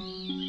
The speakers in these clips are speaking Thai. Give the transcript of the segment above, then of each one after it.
อ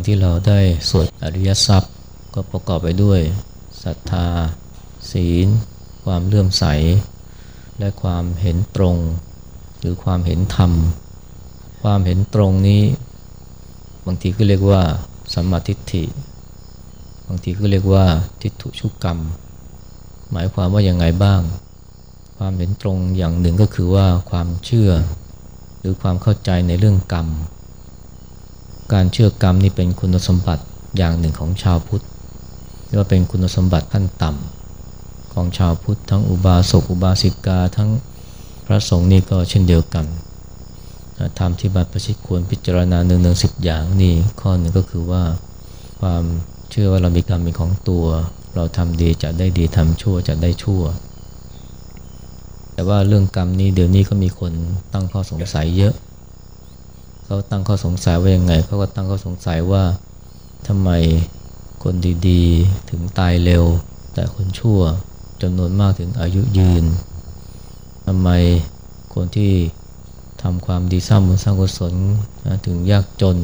งที่เราได้สวดอริยทรัพย์ ก็ประกอบไปด้วยศรัทธา ศีล ความเลื่อมใส และความเห็นตรง หรือความเห็นธรรม ความเห็นตรงนี้ บางทีก็เรียกว่าสัมมาทิฏฐิ บางทีก็เรียกว่าทิฏฐุชุกกรรม หมายความว่าอย่างไงบ้าง ความเห็นตรงอย่างหนึ่งก็คือว่าความเชื่อ หรือความเข้าใจในเรื่องกรรม การเชื่อกรรมนี่เป็นคุณสมบัติอย่างหนึ่งของชาวพุทธเรียกว่าเป็นคุณสมบัติขั้นต่ำของชาวพุทธทั้งอุบาสกอุบาสิกาทั้งพระสงฆ์นี่ก็เช่นเดียวกันธรรมที่บัตรประชิตควรพิจารณาหนึ่งหนึ่งสิบอย่างนี่ข้อหนึ่งก็คือว่าความเชื่อว่าเรามีกรรมเป็นของตัว เราทำดีจะได้ดีทำชั่วจะได้ชั่ว แต่ว่าเรื่องกรรมนี้เดี๋ยวนี้ก็มีคนตั้งข้อสงสัยเยอะ เขาตั้งข้อสงสัยว่ายังไง เขาก็ตั้งข้อสงสัยว่าทำไมคนดีๆ ถึงตายเร็ว แต่คนชั่วจำนวนมากถึงอายุยืนทำไมคนที่ทำความดีสร้างบุญสร้างกุศลถึงยากจน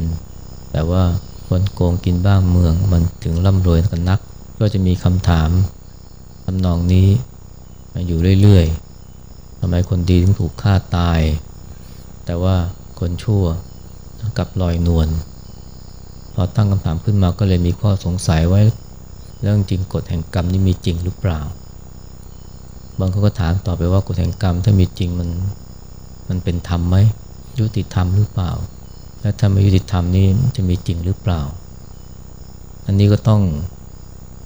แต่ว่าคนโกงกินบ้างเมืองมันถึงร่ำรวยกันนัก ก็จะมีคำถามทำนองนี้อยู่เรื่อยๆทำไมคนดีถึงถูกฆ่าตาย แต่ว่าคนชั่ว กับลอยนวลพอตั้งคำถามขึ้นมาก็เลยมีข้อสงสัยไว้เรื่องจริงกฎแห่งกรรมนี่มีจริงหรือเปล่า บางคนก็ถามต่อไปว่ากฎแห่งกรรมถ้ามีจริงมันมันเป็นธรรมไหมยุติธรรมหรือเปล่า และถ้าไม่ยุติธรรมนี่จะมีจริงหรือเปล่า อันนี้ก็ต้อง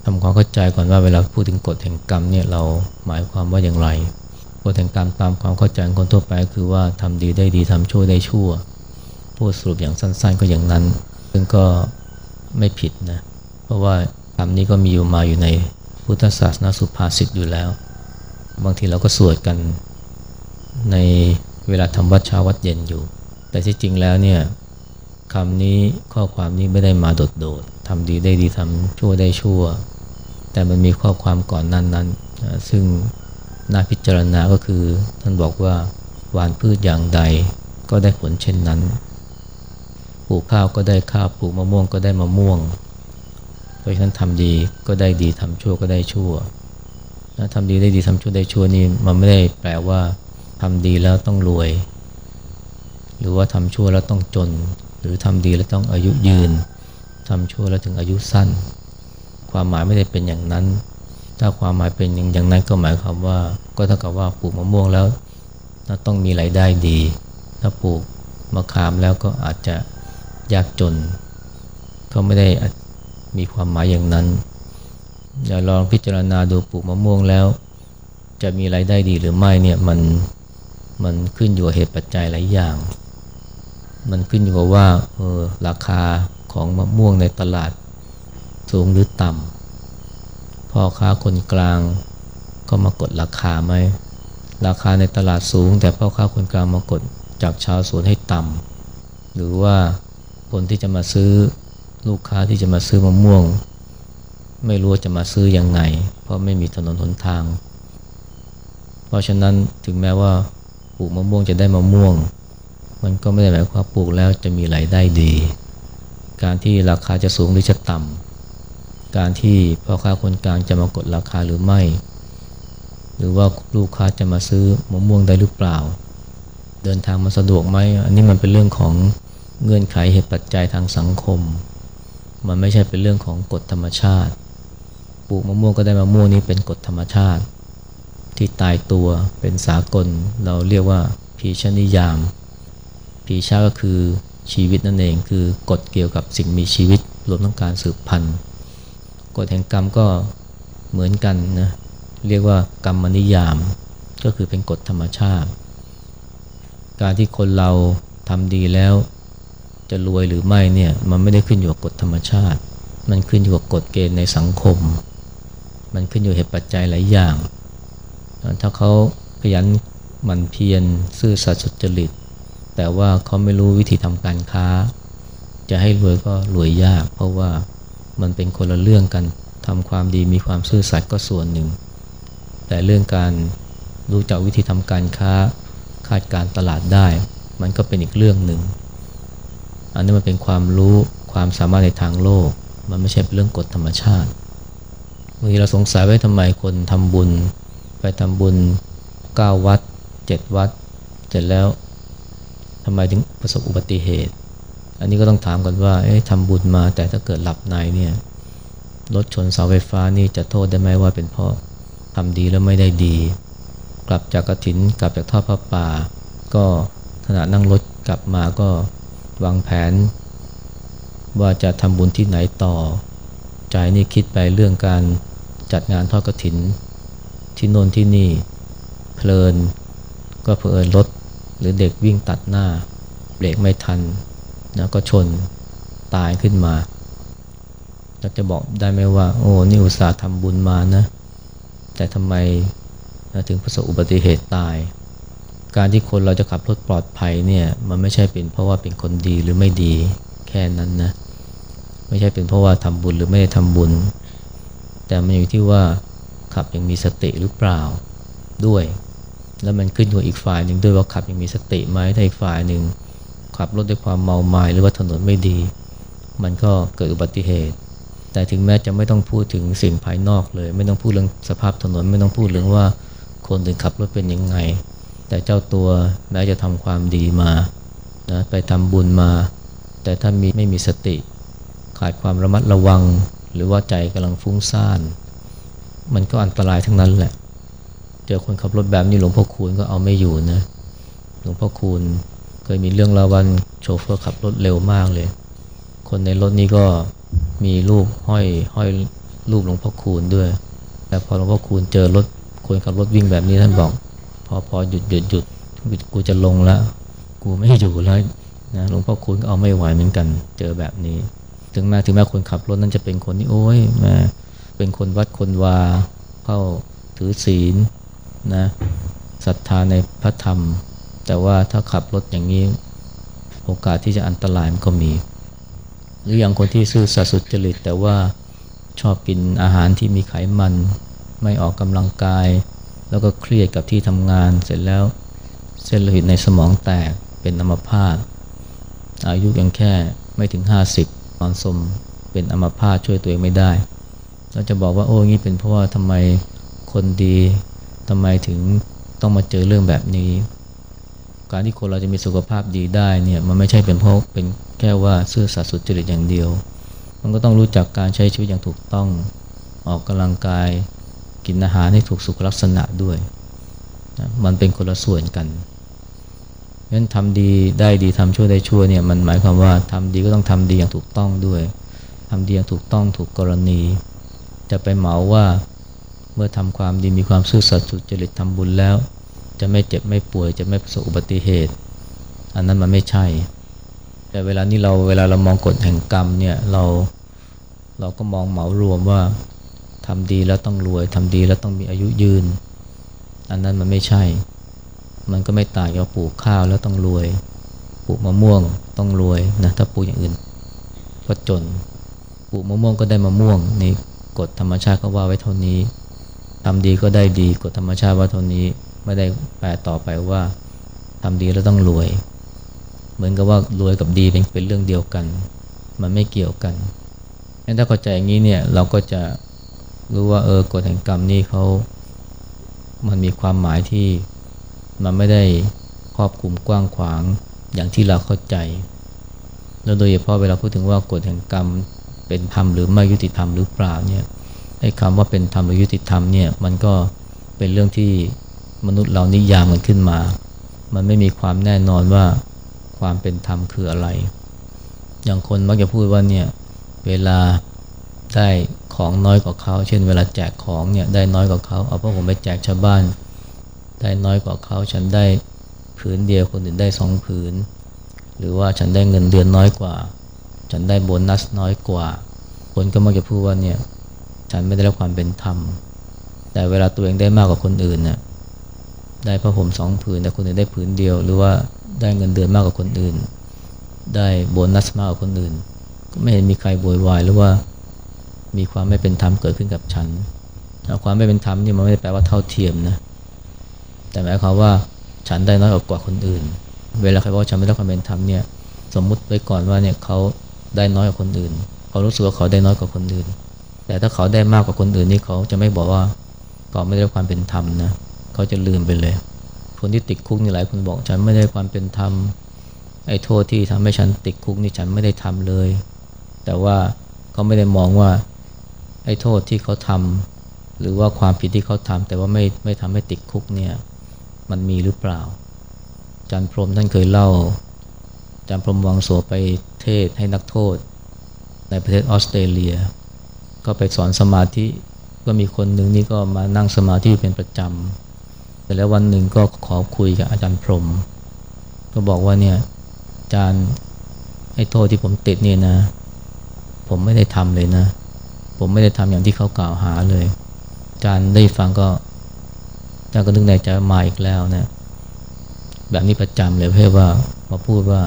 ทำความเข้าใจก่อนว่าเวลาพูดถึงกฎแห่งกรรมเนี่ยเราหมายความว่าอย่างไรกฎแห่งกรรมตามความเข้าใจของคนทั่วไปคือว่าทำดีได้ดีทำชั่วได้ชั่ว พูดสรุปอย่างสั้นๆก็อย่างนั้น ซึ่งก็ไม่ผิดนะ เพราะว่าคำนี้ก็มีอยู่มาอยู่ในพุทธศาสนาสุภาษิตอยู่แล้ว บางทีเราก็สวดกันในเวลาทำวัดเช้าวัดเย็นอยู่ แต่ที่จริงแล้วเนี่ยคำนี้ข้อความนี้ไม่ได้มาโดดๆทำดีได้ดีทำชั่วได้ชั่ว แต่มันมีข้อความก่อนนั้นนั้นซึ่งน่าพิจารณาก็คือท่านบอกว่าหวานพืชอย่างใดก็ได้ผลเช่นนั้น ลูกข้าวก็ได้ข้าวปลูกมะม่วงก็ได้มะม่วง เพราะฉะนั้นทำดีก็ได้ดีทำชั่วก็ได้ชั่วทำดีได้ดีทำชั่วได้ชั่วนี่มันไม่ได้แปลว่าทำดีแล้วต้องรวย หรือว่าทำชั่วแล้วต้องจน หรือทำดีแล้วต้องอายุยืนทำชั่วแล้วถึงอายุสั้น ความหมายไม่ได้เป็นอย่างนั้น ถ้าความหมายเป็นอย่างนั้นก็หมายความว่า ก็เท่ากับว่าปลูกมะม่วงแล้วต้องมีรายได้ดี ถ้าปลูกมะขามแล้วก็อาจจะ ยากจนก็ไม่ได้มีความหมายอย่างนั้น อย่าลองพิจารณาดูปลูกมะม่วงแล้ว จะมีรายได้ดีหรือไม่เนี่ยมันมันขึ้นอยู่กับเหตุปัจจัยหลายอย่าง มันขึ้นอยู่กับว่าเออราคาของมะม่วงในตลาดสูงหรือต่ำพ่อค้าคนกลางก็มากดราคาไหมราคาในตลาดสูง แต่พ่อค้าคนกลางมากดจากชาวสวนให้ต่ำหรือว่า คนที่จะมาซื้อลูกค้าที่จะมาซื้อมะม่วง ไม่รู้จะมาซื้ออยังไง เพราะไม่มีถนนหนทาง เพราะฉะนั้นถึงแม้ว่าปลูกมะม่วงจะได้มะม่วง มันก็ไม่ได้หมายความปลูกแล้วจะมีรายได้ดี การที่ราคาจะสูงหรือจะต่ำการที่พ่อค้าคนกลางจะมากดราคาหรือไม่ หรือว่าลูกค้าจะมาซื้อมะม่วงได้หรือเปล่า เดินทางมาสะดวกไหมอันนี้มันเป็นเรื่องของ เงื่อนไขเหตุปัจจัยทางสังคม มันไม่ใช่เป็นเรื่องของกฎธรรมชาติ ปลูกมะม่วงก็ได้มะม่วงนี้เป็นกฎธรรมชาติ ที่ตายตัวเป็นสากล เราเรียกว่าพีชนิยาม พีชาก็คือชีวิตนั่นเองคือกฎเกี่ยวกับสิ่งมีชีวิตรวมทั้งการสืบพันธุ์กฎแห่งกรรมก็เหมือนกันนะเรียกว่ากรรมนิยาม ก็คือเป็นกฎธรรมชาติ การที่คนเราทำดีแล้ว จะรวยหรือไม่เนี่ยมันไม่ได้ขึ้นอยู่กับกฎธรรมชาติ มันขึ้นอยู่กับกฎเกณฑ์ในสังคม มันขึ้นอยู่เหตุปัจจัยหลายอย่าง ถ้าเขาขยันหมั่นเพียรซื่อสัตย์สุจริต แต่ว่าเขาไม่รู้วิธีทำการค้า จะให้รวยก็รวยยาก เพราะว่ามันเป็นคนละเรื่องกันทำความดีมีความซื่อสัตย์ก็ส่วนหนึ่ง แต่เรื่องการรู้จักวิธีทำการค้าคาดการตลาดได้ มันก็เป็นอีกเรื่องหนึ่ง อันนี้มันเป็นความรู้ความสามารถในทางโลก มันไม่ใช่เป็นเรื่องกฎธรรมชาติบางทีเราสงสัยว่าทำไมคนทำบุญ ไปทำบุญ 9 วัด 7 วัด เสร็จแล้วทำไมถึงประสบอุบัติเหตุ อันนี้ก็ต้องถามกันว่าเอ๊ะทำบุญมาแต่ถ้าเกิดหลับในเนี่ยรถชนเสาไฟฟ้านี่จะโทษได้ไหมว่าเป็นเพราะทำดีแล้วไม่ได้ดี กลับจากกระถินกลับจากทอดพระป่า ก็ขณะนั่งรถกลับมาก็ วางแผน ว่าจะทำบุญที่ไหนต่อ ใจนี่คิดไปเรื่องการจัดงานทอดกระถิน ที่โน่นที่นี่เพลิน ก็เผอิญรถหรือเด็กวิ่งตัดหน้า เบรกไม่ทันนะก็ชนตายขึ้นมาเราจะบอกได้ไหมว่า โอ้นี่อุตส่าห์ทำบุญมานะ แต่ทำไมถึงประสบอุบัติเหตุตาย การที่คนเราจะขับรถปลอดภัยเนี่ยมันไม่ใช่เป็นเพราะว่าเป็นคนดีหรือไม่ดีแค่นั้นนะไม่ใช่เป็นเพราะว่าทำบุญหรือไม่ได้ทำบุญ แต่มันอยู่ที่ว่าขับยังมีสติหรือเปล่าด้วย แล้วมันขึ้นอยู่อีกฝ่ายหนึ่งด้วยว่าขับยังมีสติไหมถ้าอีกฝ่ายหนึ่งขับรถด้วยความเมาไมา้หรือว่าถนนไม่ดี มันก็เกิดอุบัติเหตุ แต่ถึงแม้จะไม่ต้องพูดถึงสิ่งภายนอกเลย ไม่ต้องพูดเรื่องสภาพถนน ไม่ต้องพูดเรื่องว่าคนอื่นขับรถเป็นยังไง แต่เจ้าตัวแม้จะทำความดีมานะไปทำบุญมา แต่ถ้ามีไม่มีสติ ขาดความระมัดระวัง หรือว่าใจกำลังฟุ้งซ่าน มันก็อันตรายทั้งนั้นแหละ เจอคนขับรถแบบนี้หลวงพ่อคูณก็เอาไม่อยู่นะ หลวงพ่อคูณเคยมีเรื่องราววันโชเฟอร์ขับรถเร็วมากเลย คนในรถนี้ก็มีรูปห้อยห้อยรูปหลวงพ่อคูณด้วย แต่พอหลวงพ่อคูณเจอรถคนขับรถวิ่งแบบนี้ท่านบอก อพอหยุดหยุดหยุดกูจะลงแล้ว กูไม่อยู่แล้วนะหลวงพ่อคูณก็เอาไม่ไหวเหมือนกัน เจอแบบนี้ ถึงแม้ถึงแม้คนขับรถนั้นจะเป็นคนที่โอ้ยแม่เป็นคนวัดคนวาเข้าถือศีลนะศรัทธาในพระธรรม แต่ว่าถ้าขับรถอย่างนี้ โอกาสที่จะอันตรายมันก็มี หรืออย่างคนที่ซื่อสัตย์สุจริตแต่ว่าชอบกินอาหารที่มีไขมัน ไม่ออกกำลังกาย แล้วก็เครียดกับที่ทำงานเสร็จแล้วเส้นโลหิตในสมองแตกเป็นอัมพาตอายุยังแค่ไม่ถึง 50 ตอนสมเป็นอัมพาตช่วยตัวเองไม่ได้เราจะบอกว่าโอ้งี้เป็นเพราะว่าทำไมคนดีทำไมถึงต้องมาเจอเรื่องแบบนี้ การที่คนเราจะมีสุขภาพดีได้เนี่ยมันไม่ใช่เป็นเพราะเป็นแค่ว่าซื่อสัตย์สุจริตอย่างเดียว มันก็ต้องรู้จักการใช้ชีวิตอย่างถูกต้องออกกำลังกาย กินอาหารให้ถูกสุขลักษณะด้วยนะมันเป็นคนละส่วนกันงั้นทำดีได้ดีทำชั่วได้ชั่วเนี่ยมันหมายความว่าทำดีก็ต้องทำดีอย่างถูกต้องด้วยทำดีอย่างถูกต้องถูกกรณี จะไปเหมาว่าเมื่อทำความดีมีความซื่อสัตย์สุจริตทำบุญแล้ว จะไม่เจ็บไม่ป่วย จะไม่ประสบอุบัติเหตุ อันนั้นมันไม่ใช่ แต่เวลานี้เราเวลาเรามองกฎแห่งกรรมเนี่ยเราเราก็มองเหมารวมว่า ทำดีแล้วต้องรวยทำดีแล้วต้องมีอายุยืน อันนั้นมันไม่ใช่ มันก็ไม่ต่างกับปลูกข้าวแล้วต้องรวย ปลูกมะม่วงต้องรวยนะถ้าปลูกอย่างอื่นก็จน ปลูกมะม่วงก็ได้มะม่วงนี่กฎธรรมชาติก็ว่าไว้เท่านี้ทำดีก็ได้ดีกฎธรรมชาติว่าเท่านี้ไม่ได้แปลต่อไปว่าทำดีแล้วต้องรวย เหมือนกับว่ารวยกับดีเป็นเป็นเรื่องเดียวกัน มันไม่เกี่ยวกันงั้นถ้าเข้าใจอย่างนี้เนี่ยเราก็จะ รู้ว่าเออกฎแห่งกรรมนี่เขามันมีความหมายที่มันไม่ได้ครอบคลุมกว้างขวางอย่างที่เราเข้าใจ แล้วโดยเฉพาะเวลาพูดถึงว่ากฎแห่งกรรมเป็นธรรมหรือไม่ยุติธรรมหรือเปล่าเนี่ยไอ้คำว่าเป็นธรรมหรือยุติธรรมเนี่ยมันก็เป็นเรื่องที่มนุษย์เรานิยามมันขึ้นมา มันไม่มีความแน่นอนว่าความเป็นธรรมคืออะไร อย่างคนมักจะพูดว่าเนี่ยเวลาได้ ของน้อยกว่าเขา เช่นเวลาแจกของเนี่ยได้น้อยกว่าเขา เอาพระผมไปแจกชาวบ้าน ได้น้อยกว่าเขา ฉันได้ผืนเดียวคนอื่นได้สองผืน หรือว่าฉันได้เงินเดือนน้อยกว่า ฉันได้โบนัสน้อยกว่า คนก็มักจะพูดว่าเนี่ยฉันไม่ได้รับความเป็นธรรม แต่เวลาตัวเองได้มากกว่าคนอื่นเนี่ยได้ผ้าห่มสองผืนแต่คนอื่นได้ผืนเดียว หรือว่าได้เงินเดือนมากกว่าคนอื่น ได้โบนัสมากกว่าคนอื่น ก็ไม่เห็นมีใครโวยวายหรือว่า มีความไม่เป็นธรรมเกิดขึ้นกับฉัน ความไม่เป็นธรรมนี่มันไม่ได้แปลว่าเท่าเทียมนะ แต่หมายความว่าฉันได้น้อยกว่าคนอื่น เวลาใครบอกฉันไม่ได้ความเป็นธรรมเนี่ย สมมุติไว้ก่อนว่าเนี่ยเขาได้น้อยกว่าคนอื่น เขารู้สึกว่าเขาได้น้อยกว่าคนอื่น แต่ถ้าเขาได้มากกว่าคนอื่นนี่เขาจะไม่บอกว่าเขาไม่ได้ความเป็นธรรมนะ เขาจะลืมไปเลย คนที่ติดคุกนี่หลายคนบอกฉันไม่ได้ความเป็นธรรม ไอ้โทษที่ทำให้ฉันติดคุกนี่ฉันไม่ได้ทำเลย แต่ว่าเขาไม่ได้มองว่า ไอ้โทษที่เขาทำหรือว่าความผิดที่เขาทำแต่ว่าไม่ไม่ทำให้ติดคุกเนี่ยมันมีหรือเปล่า จันพรมท่านเคยเล่า จันพรมวังโสไปเทศให้นักโทษ ในประเทศออสเตรเลีย ก็ไปสอนสมาธิก็มีคนหนึ่งนี่ก็มานั่งสมาธิเป็นประจำแต่แล้ววันหนึ่งก็ขอคุยกับอาจารย์พรม ก็บอกว่าเนี่ยอาจารย์ให้โทษที่ผมติดเนี่ยนะ ผมไม่ได้ทำเลยนะ ผมไม่ได้ทำอย่างที่เขากล่าวหาเลยอาจารย์ได้ฟังก็อาจารย์ก็นึกในใจมาอีกแล้วนะแบบนี้ประจำเลยเพื่อว่ามาพูดว่า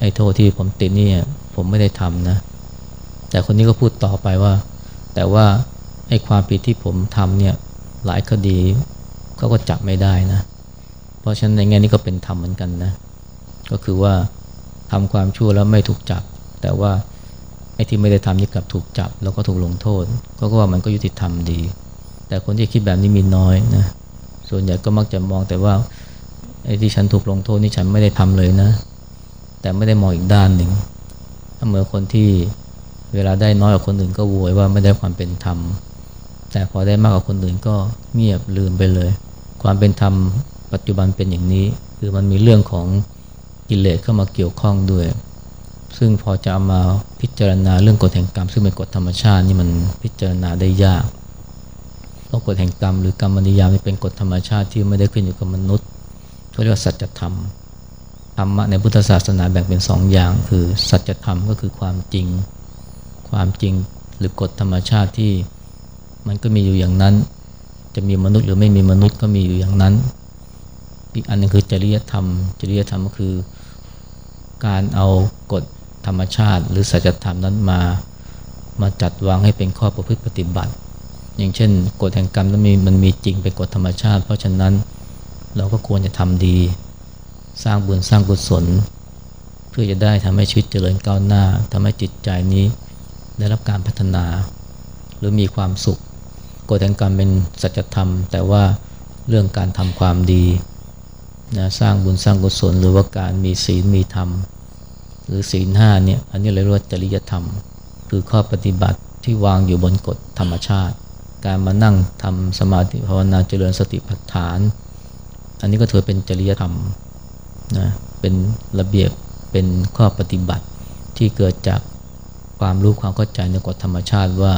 ไอ้โทษที่ผมติดนี่ผมไม่ได้ทำนะ แต่คนนี้ก็พูดต่อไปว่า แต่ว่าไอ้ความผิดที่ผมทำเนี่ยหลายคดีเขาก็จับไม่ได้นะ เพราะฉะนั้นในแง่นี้ก็เป็นธรรมเหมือนกันนะ ก็คือว่าทำความชั่วแล้วไม่ถูกจับ แต่ว่า ที่ไม่ได้ทำนี่กลับถูกจับ แล้วก็ถูกลงโทษ ก็ว่ามันก็ยุติธรรมดี แต่คนที่คิดแบบนี้มีน้อยนะส่วนใหญ่ก็มักจะมองแต่ว่าไอ้ที่ฉันถูกลงโทษนี่ฉันไม่ได้ทำเลยนะ แต่ไม่ได้มองอีกด้านหนึ่งเหมือนคนที่เวลาได้น้อยกว่าคนอื่นก็โวยว่าไม่ได้ความเป็นธรรม แต่พอได้มากกว่าคนอื่นก็เงียบลืมไปเลย ความเป็นธรรมปัจจุบันเป็นอย่างนี้ คือมันมีเรื่องของกิเลสเข้ามาเกี่ยวข้องด้วย ซึ่งพอจะามาพิจารณาเรื่องกฎแห่งกรรม ซึ่งเป็นกฎธรรมชาตินี่มันพิจารณาได้ยากเพราะกฎแห่งกรรมหรือกรรมนิยามนี่เป็นกฎธรรมชาติที่ไม่ได้ขึ้นอยู่กับมนุษย์เขาเรียกว่าสัจธรรมธรรมะในพุทธศาสนาแบ่งเป็นสองอย่าง คือสัจธรรมก็คือความจริง ความจริงหรือกฎธรรมชาติที่มันก็มีอยู่อย่างนั้น จะมีมนุษย์หรือไม่มีมนุษย์ก็มีอยู่อย่างนั้น อีกอันนึงคือจริยธรรม จริยธรรมก็คือการเอากฎ ธรรมชาติ หรือสัจธรรมนั้นมามาจัดวางให้เป็นข้อประพฤติปฏิบัติ อย่างเช่นกฎแห่งกรรมนั้นมีมันมีจริงเป็นกฎธรรมชาติ เพราะฉะนั้นเราก็ควรจะทำดี สร้างบุญสร้างกุศล เพื่อจะได้ทำให้ชีวิตเจริญก้าวหน้าทำให้จิตใจนี้ได้รับการพัฒนา หรือมีความสุขกฎแห่งกรรมเป็นสัจธรรม แต่ว่าเรื่องการทำความดีนะสร้างบุญสร้างกุศล หรือว่าการมีศีลมีธรรม หรือศีลห้าเนี่ยอันนี้เรียกว่าจริยธรรม คือข้อปฏิบัติที่วางอยู่บนกฎธรรมชาติ การมานั่งทำสมาธิภาวนาเจริญสติปัฏฐาน อันนี้ก็ถือเป็นจริยธรรมนะเป็นระเบียบเป็นข้อปฏิบัติที่เกิดจากความรู้ความเข้าใจในกฎธรรมชาติว่า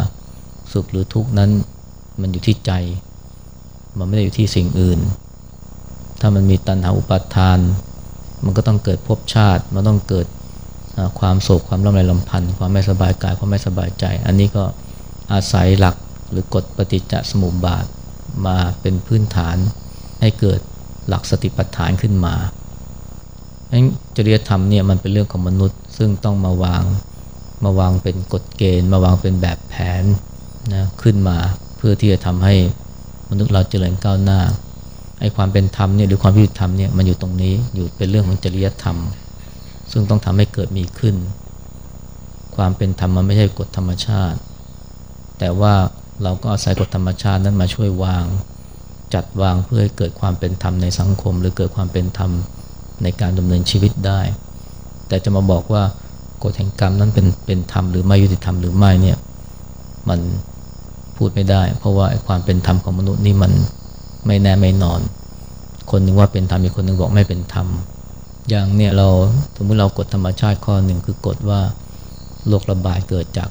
สุขหรือทุกข์นั้นมันอยู่ที่ใจ มันไม่ได้อยู่ที่สิ่งอื่น ถ้ามันมีตัณหาอุปาทาน มันก็ต้องเกิดภพชาติ มันต้องเกิด ความโศกความร่ำไรลำพันธ์ความไม่สบายกายความไม่สบายใจ อันนี้ก็อาศัยหลักหรือกฎปฏิจจสมุปบาทมาเป็นพื้นฐานให้เกิดหลักสติปัฏฐานขึ้นมาจริยธรรมเนี่ยมันเป็นเรื่องของมนุษย์ ซึ่งต้องมาวางมาวางเป็นกฎเกณฑ์ มาวางเป็นแบบแผนนะขึ้นมาเพื่อที่จะทำให้มนุษย์เราเจริญก้าวหน้าไอ้ความเป็นธรรมเนี่ยหรือความยุติธรรมเนี่ยมันอยู่ตรงนี้อยู่เป็นเรื่องของจริยธรรม ซึ่งต้องทำให้เกิดมีขึ้น ความเป็นธรรมมันไม่ใช่กฎธรรมชาติ แต่ว่าเราก็อาศัยกฎธรรมชาตินั้นมาช่วยวาง จัดวางเพื่อให้เกิดความเป็นธรรมในสังคม หรือเกิดความเป็นธรรมในการดำเนินชีวิตได้ แต่จะมาบอกว่ากฎแห่งกรรมนั้นเป็นเป็นธรรมหรือไม่ยุติธรรมหรือไม่เนี่ยมันพูดไม่ได้ เพราะว่าความเป็นธรรมของมนุษย์นี่มันไม่แน่ไม่นอน คนหนึ่งว่าเป็นธรรมอีกคนหนึ่งบอกไม่เป็นธรรม อย่างเนี่ยเราสมมติเรากฎธรรมชาติข้อหนึ่งคือกฎว่าโรคระบาดเกิดจาก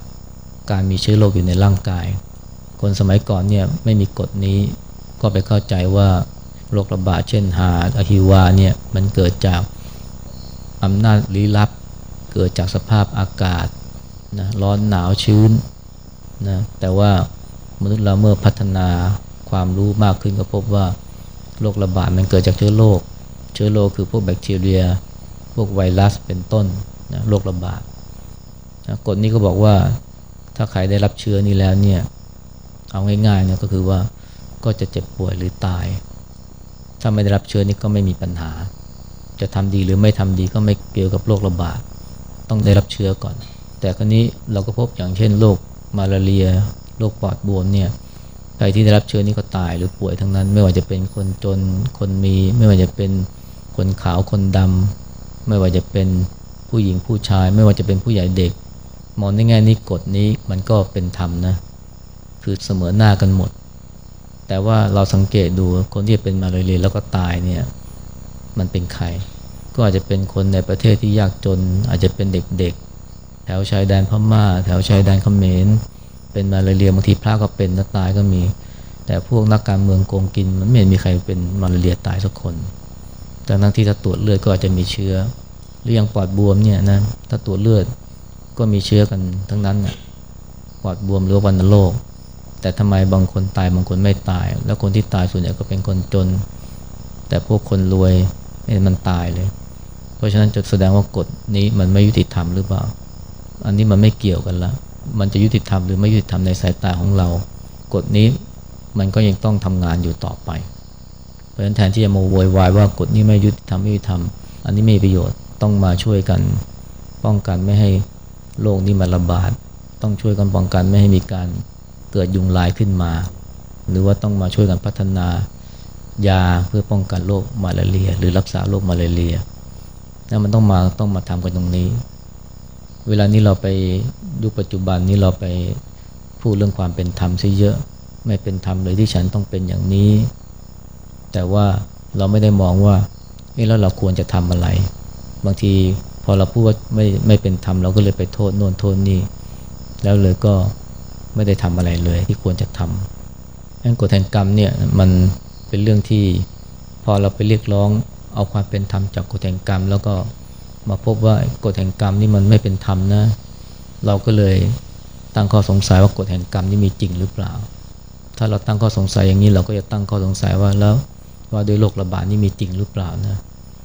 การมีเชื้อโรคอยู่ในร่างกาย คนสมัยก่อนเนี่ยไม่มีกฎนี้ก็ไปเข้าใจว่าโรคระบาดเช่นหาอหิวาเนี่ยมันเกิดจากอำนาจลี้ลับ เกิดจากสภาพอากาศนะร้อนหนาวชื้นนะแต่ว่ามนุษย์เราเมื่อพัฒนาความรู้มากขึ้นก็พบว่าโรคระบาดมันเกิดจากเชื้อโรค เชื้อโรคคือพวกแบคทีเรีย พวกไวรัสเป็นต้นนะโรคระบาดนะกฎนี้ก็บอกว่าถ้าใครได้รับเชื้อนี้แล้วเนี่ยเอาง่ายๆนะก็คือว่าก็จะเจ็บป่วยหรือตาย ถ้าไม่ได้รับเชื้อนี้ก็ไม่มีปัญหา จะทำดีหรือไม่ทำดีก็ไม่เกี่ยวกับโรคระบาดต้องได้รับเชื้อก่อน แต่ครนี้เราก็พบอย่างเช่นโรคมาลาเรียโรคปอดบวมเนี่ยใครที่ได้รับเชื้อนี้ก็ตายหรือป่วยทั้งนั้น ไม่ว่าจะเป็นคนจนคนมี ไม่ว่าจะเป็น คนขาวคนดำไม่ว่าจะเป็นผู้หญิงผู้ชาย ไม่ว่าจะเป็นผู้ใหญ่เด็ก มองในแง่นี้กฎนี้มันก็เป็นธรรมนะคือเสมอหน้ากันหมด แต่ว่าเราสังเกตดูคนที่เป็นมาเรียแล้วก็ตายเนี่ยมันเป็นใคร ก็อาจจะเป็นคนในประเทศที่ยากจน อาจจะเป็นเด็กๆ แถวชายแดนพม่า แถวชายแดนเขมร เป็นมาเรียบางทีพระก็เป็นแล้วตายก็มี แต่พวกนักการเมืองโกงกินมันไม่เห็นมีใครเป็นมาเรียตายสักคน จากนั้นที่ถ้าตรวจเลือดก็อาจจะมีเชื้อ หรืออย่างปอดบวมเนี่ยนะถ้าตรวจเลือดก็มีเชื้อกันทั้งนั้นน่ะปอดบวมหรือวันโรคแต่ทำไมบางคนตายบางคนไม่ตาย แล้วคนที่ตายส่วนใหญ่ก็เป็นคนจน แต่พวกคนรวยมันตายเลย เพราะฉะนั้นจะแสดงว่ากฎนี้มันไม่ยุติธรรมหรือเปล่า อันนี้มันไม่เกี่ยวกันละมันจะยุติธรรมหรือไม่ยุติธรรมในสายตาของเรา กฎนี้มันก็ยังต้องทำงานอยู่ต่อไป เพราะฉะนั้นแทนที่จะมาโวยวายว่ากฎนี้ไม่ยุติธรรมไม่ยุติธรรม อันนี้ไม่มีประโยชน์ต้องมาช่วยกันป้องกันไม่ให้โรคนี้มันระบาด ต้องช่วยกันป้องกันไม่ให้มีการเกิดยุงลายขึ้นมา หรือว่าต้องมาช่วยกันพัฒนายาเพื่อป้องกันโรคมาลาเรีย หรือรักษาโรคมาลาเรียนั่นมันต้องมาต้องมาทำกันตรงนี้ เวลานี้เราไปยุคปัจจุบันนี้เราไปพูดเรื่องความเป็นธรรมซะเยอะ ไม่เป็นธรรมเลยที่ฉันต้องเป็นอย่างนี้ แต่ว่าเราไม่ได้มองว่าเอ๊ะแล้วเราควรจะทำอะไร บางทีพอเราพูดว่าไม่ไม่เป็นธรรมเราก็เลยไปโทษโน่นโทษนี่ แล้วเลยก็ไม่ได้ทำอะไรเลยที่ควรจะทำงั้นกฎแห่งกรรมเนี่ยมันเป็นเรื่องที่พอเราไปเรียกร้องเอาความเป็นธรรมจากกฎแห่งกรรม แล้วก็มาพบว่ากฎแห่งกรรมนี่มันไม่เป็นธรรมนะ เราก็เลยตั้งข้อสงสัยว่ากฎแห่งกรรมนี่มีจริงหรือเปล่า ถ้าเราตั้งข้อสงสัยอย่างนี้เราก็จะตั้งข้อสงสัยว่าแล้ว ว่าโดยโรคระบาดนี่มีจริงหรือเปล่านะ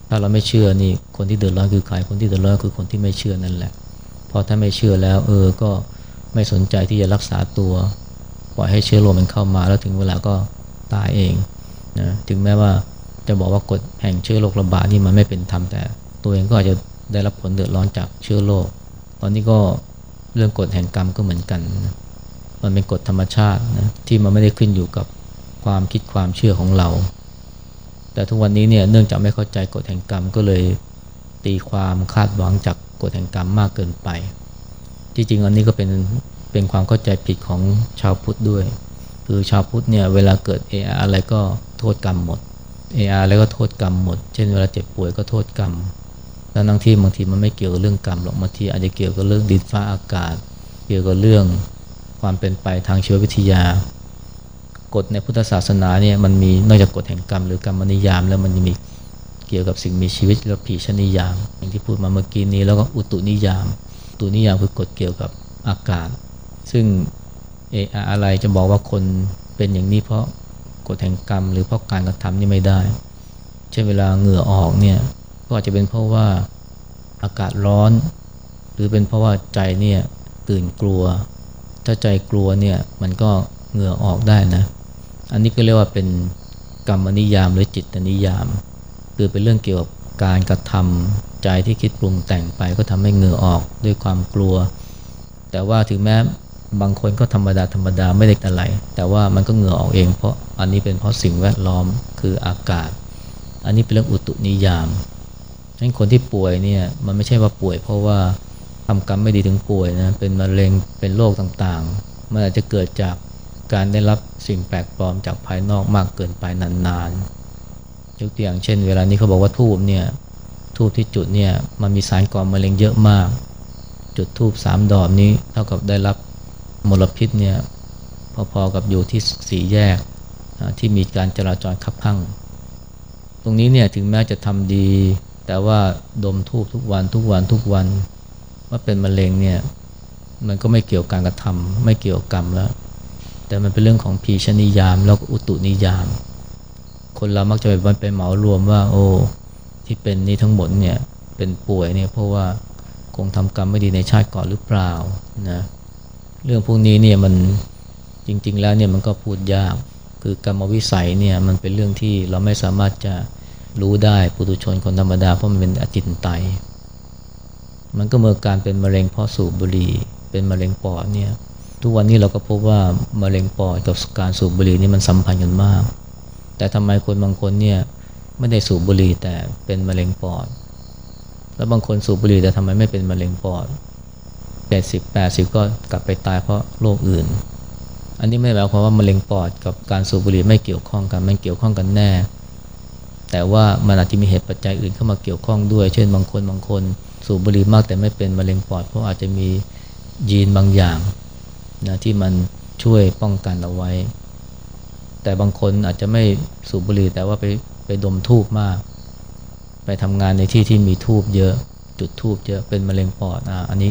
ถ้าเราไม่เชื่อนี่คนที่เดือดร้อนคือใครคนที่เดือดร้อนคือคนที่ไม่เชื่อนั่นแหละพอถ้าไม่เชื่อแล้ว เออก็ไม่สนใจที่จะรักษาตัวปล่อยให้เชื้อโรคมันเข้ามาแล้วถึงเวลาก็ตายเองนะถึงแม้ว่าจะบอกว่ากฎแห่งเชื้อโรคระบาดนี่มันไม่เป็นธรรมแต่ ตัวเองก็อาจจะได้รับผลเดือดร้อนจากเชื้อโรคตอนนี้ก็เรื่องกฎแห่งกรรมก็เหมือนกันนะมันเป็นกฎธรรมชาตินะที่มันไม่ได้ขึ้นอยู่กับความคิดความเชื่อของเรา แต่ทุกวันนี้เนี่ยเนื่องจากไม่เข้าใจกฎแห่งกรรมก็เลยตีความคาดหวังจากกฎแห่งกรรมมากเกินไป ที่จริงอันนี้ก็เป็นเป็นความเข้าใจผิดของชาวพุทธด้วย คือชาวพุทธเนี่ยเวลาเกิดเออะไรก็โทษกรรมหมดเออะไรก็โทษกรรมหมด เช่นเวลาเจ็บป่วยก็โทษกรรมแล้วบางที่บางทีมันไม่เกี่ยวกับเรื่องกรรมหรอกบางทีอาจจะเกี่ยวกับเรื่องดินฟ้าอากาศ เกี่ยวกับเรื่องความเป็นไปทางชีววิทยา กฎในพุทธศาสนาเนี่ยมันมีนอกจากกฎแห่งกรรมหรือกรรมนิยาม แล้วมันยังมีเกี่ยวกับสิ่งมีชีวิตและผีชนิยาม อย่างที่พูดมาเมื่อกี้นี้แล้วก็อุตุนิยาม ตุนิยามคือกฎเกี่ยวกับอากาศ ซึ่งเออะไรจะบอกว่าคนเป็นอย่างนี้เพราะกฎแห่งกรรม หรือเพราะการกระทำนี่ไม่ได้ เช่นเวลาเหงื่อออกเนี่ยก็อาจจะเป็นเพราะว่าอากาศร้อน หรือเป็นเพราะว่าใจเนี่ยตื่นกลัว ถ้าใจกลัวเนี่ยมันก็เหงื่อออกได้นะ อันนี้ก็เรียกว่าเป็นกรรมนิยามหรือจิตนิยาม คือเป็นเรื่องเกี่ยวกับการกระทำใจที่คิดปรุงแต่งไปก็ทำให้เหงื่อออกด้วยความกลัว แต่ว่าถึงแม้บางคนก็ธรรมดาธรรมดาไม่ได้อะไร แต่ว่ามันก็เหงื่อออกเอง เพราะอันนี้เป็นเพราะสิ่งแวดล้อมคืออากาศ อันนี้เป็นเรื่องอุตุนิยามฉะนั้นคนที่ป่วยเนี่ยมันไม่ใช่ว่าป่วย เพราะว่าทำกรรมไม่ดีถึงป่วยนะเป็นมะเร็งเป็นโรคต่างๆ มันอาจจะเกิดจาก การได้รับสิ่งแปลกปลอมจากภายนอกมากเกินไปนานๆ ยกตัวอย่างเช่น เวลานี้เขาบอกว่าทูบเนี่ยทูบที่จุดเนี่ยมันมีสารก่อมะเร็งเยอะมาก จุดทูบสามดอกนี้เท่ากับได้รับมลพิษเนี่ยพอๆกับอยู่ที่สีแยกที่มีการจราจรขับข้งตรงนี้เนี่ยถึงแม้จะทำดี แต่ว่าดมทูบทุกวันทุกวันทุกวัน ว่าเป็นมะเร็งเนี่ยมันก็ไม่เกี่ยวกับการกระทำไม่เกี่ยวกับกรรมแล้ว แต่มันเป็นเรื่องของพีชนิยาม แล้วก็อุตุนิยาม คนเรามักจะไปไปเหมารวมว่า โอ้ที่เป็นนี้ทั้งหมดเนี่ยเป็นป่วยเนี่ยเพราะว่าคงทำกรรมไม่ดีในชาติก่อนหรือเปล่านะเรื่องพวกนี้เนี่ยมันจริง ๆ แล้วเนี่ยมันก็พูดยาก คือกรรมวิสัยเนี่ยมันเป็นเรื่องที่เราไม่สามารถจะรู้ได้ปุถุชนคนธรรมดาเพราะมันเป็นอจินไตยมันก็เมื่อการเป็นมะเร็งเพราะสูบบุหรี่เป็นมะเร็งปอดเนี่ย ทุกวันนี้เราก็พบว่ามะเร็งปอดกับการสูบบุหรี่นี่มันสัมพันธ์กันมาก แต่ทำไมคนบางคนเนี่ยไม่ได้สูบบุหรี่แต่เป็นมะเร็งปอด แล้วบางคนสูบบุหรี่แต่ทำไมไม่เป็นมะเร็งปอดแปดสิบแปดสิบก็กลับไปตายเพราะโรคอื่น อันนี้ไม่หมายความว่ามะเร็งปอดกับการสูบบุหรี่ไม่เกี่ยวข้องกัน มันเกี่ยวข้องกันแน่ แต่ว่ามันอาจจะมีเหตุปัจจัยอื่นเข้ามาเกี่ยวข้องด้วย เช่นบางคนบางคนสูบบุหรี่มากแต่ไม่เป็นมะเร็งปอด เพราะอาจจะมียีนบางอย่าง นะที่มันช่วยป้องกันเอาไว้ แต่บางคนอาจจะไม่สูบบุหรี่แต่ว่าไปไปดมทูบมาก ไปทำงานในที่ที่มีทูบเยอะจุดทูบเยอะเป็นมะเร็งปอดอะอันนี้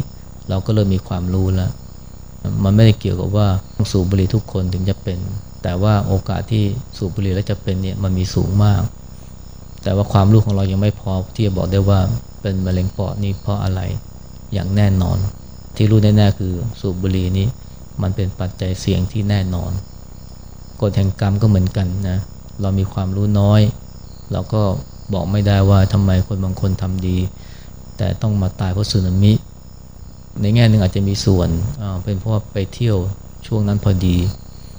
เราก็เริ่มมีความรู้แล้ว มันไม่ได้เกี่ยวกับว่าสูบบุหรี่ทุกคนถึงจะเป็น แต่ว่าโอกาสที่สูบบุหรี่แล้วจะเป็นเนี่ยมันมีสูงมาก แต่ว่าความรู้ของเรายังไม่พอที่จะบอกได้ว่าเป็นมะเร็งปอดนี่เพราะอะไรอย่างแน่นอน ที่รู้แน่ๆคือสูบบุหรี่นี้ มันเป็นปัจจัยเสี่ยงที่แน่นอน กฎแห่งกรรมก็เหมือนกันนะ เรามีความรู้น้อย เราก็บอกไม่ได้ว่าทำไมคนบางคนทำดี แต่ต้องมาตายเพราะสึนามิ ในแง่หนึ่งอาจจะมีส่วน เป็นเพราะว่าไปเที่ยวช่วงนั้นพอดี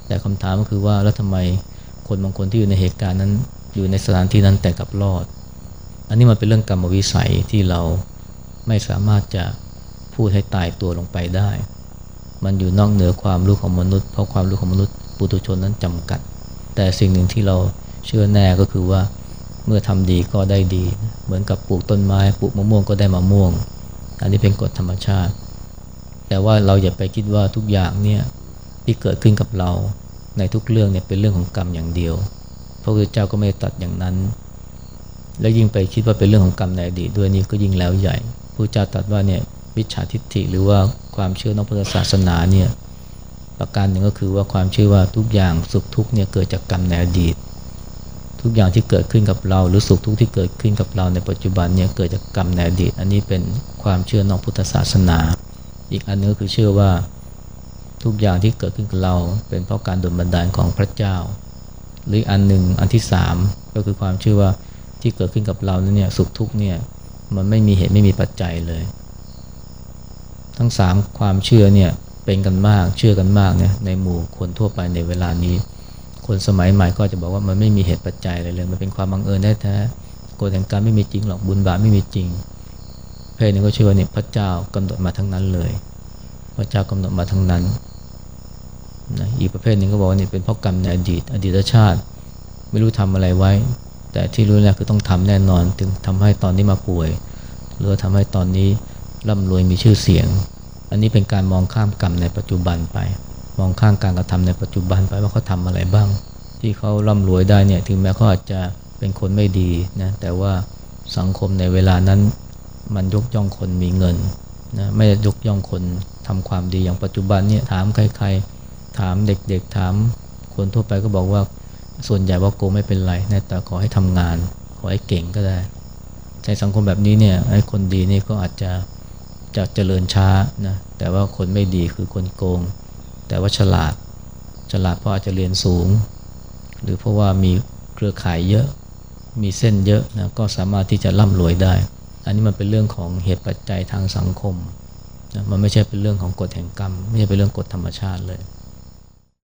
แต่คำถามก็คือว่าแล้วทำไมคนบางคนที่อยู่ในเหตุการณ์นั้น อยู่ในสถานที่นั้นแต่กับรอด อันนี้มันเป็นเรื่องกรรมวิสัยที่เราไม่สามารถจะพูดให้ตายตัวลงไปได้ มันอยู่นอกเหนือความรู้ของมนุษย์ เพราะความรู้ของมนุษย์ปุถุชนนั้นจำกัด แต่สิ่งหนึ่งที่เราเชื่อแน่ก็คือว่าเมื่อทำดีก็ได้ดี เหมือนกับปลูกต้นไม้ปลูกมะม่วงก็ได้มะม่วง อันนี้เป็นกฎธรรมชาติ แต่ว่าเราอย่าไปคิดว่าทุกอย่างเนี่ยที่เกิดขึ้นกับเราในทุกเรื่องเนี่ยเป็นเรื่องของกรรมอย่างเดียว พระพุทธเจ้าก็ไม่ตัดอย่างนั้น แล้วยิ่งไปคิดว่าเป็นเรื่องของกรรมในอดีตด้วยนี่ก็ยิ่งแล้วใหญ่พระเจ้าตรัสว่าเนี่ยวิชาทิฏฐิหรือว่า ความเชื่อนอกพุทธศาสนาเนี่ยประการหนึ่งก็คือว่าความเชื่อว่าทุกอย่างสุขทุกเนี่ยเกิดจากกรรมในอดีต ทุกอย่างที่เกิดขึ้นกับเรา หรือสุขทุกที่เกิดขึ้นกับเราในปัจจุบันเนี่ยเกิดจากกรรมในอดีต อันนี้เป็นความเชื่อนอกพุทธศาสนา อีกอันนึงก็คือเชื่อว่าทุกอย่างที่เกิดขึ้นกับเราเป็นเพราะการดลบันดาลของพระเจ้า หรืออันหนึ่งอันที่สามก็คือความเชื่อว่าที่เกิดขึ้นกับเราเนี่ยสุขทุกเนี่ยมันไม่มีเหตุไม่มีปัจจัยเลย ทั้งสามความเชื่อเนี่ยเป็นกันมากเชื่อกันมากเนี่ยในหมู่คนทั่วไปในเวลานี้ คนสมัยใหม่ก็จะบอกว่ามันไม่มีเหตุปัจจัยอะไรเลย มันเป็นความบังเอิญแท้ๆกฎแห่งการไม่มีจริงหรอกบุญบาปไม่มีจริง เพศนึงก็เชื่อว่าเนี่ยพระเจ้ากำหนดมาทั้งนั้นเลย พระเจ้ากำหนดมาทั้งนั้นนะอีกประเภทหนึ่งก็บอกว่านี่เป็นเพราะกรรมในอดีต อดีตชาติ ไม่รู้ทำอะไรไว้ แต่ที่รู้แน่คือต้องทำแน่นอน ถึงทำให้ตอนนี้มาป่วย หรือทำให้ตอนนี้ ร่ำรวยมีชื่อเสียง อันนี้เป็นการมองข้ามกรรมในปัจจุบันไป มองข้ามการกระทำในปัจจุบันไปว่าเขาทาอะไรบ้าง ที่เขาร่ำรวยได้เนี่ยถึงแม้เขาอาจจะเป็นคนไม่ดีนะแต่ว่าสังคมในเวลานั้นมันยกย่องคนมีเงินนะไม่ยกย่องคนทำความดีอย่างปัจจุบันเนี่ยถามใครๆ ถามเด็กๆถามคนทั่วไปก็บอกว่าส่วนใหญ่ว่าโกไม่เป็นไรนะแต่ขอให้ทำงาน ขอให้เก่งก็ได้ ในสังคมแบบนี้เนี่ยไอ้คนดีนี่ก็อาจจะ จะเจริญช้านะแต่ว่าคนไม่ดีคือคนโกง แต่ว่าฉลาดฉลาดเพราะอาจจะเรียนสูง หรือเพราะว่ามีเครือข่ายเยอะมีเส้นเยอะนะก็สามารถที่จะร่ำรวยได้ อันนี้มันเป็นเรื่องของเหตุปัจจัยทางสังคมนะมันไม่ใช่เป็นเรื่องของกฎแห่งกรรม ไม่ใช่เป็นเรื่องกฎธรรมชาติเลย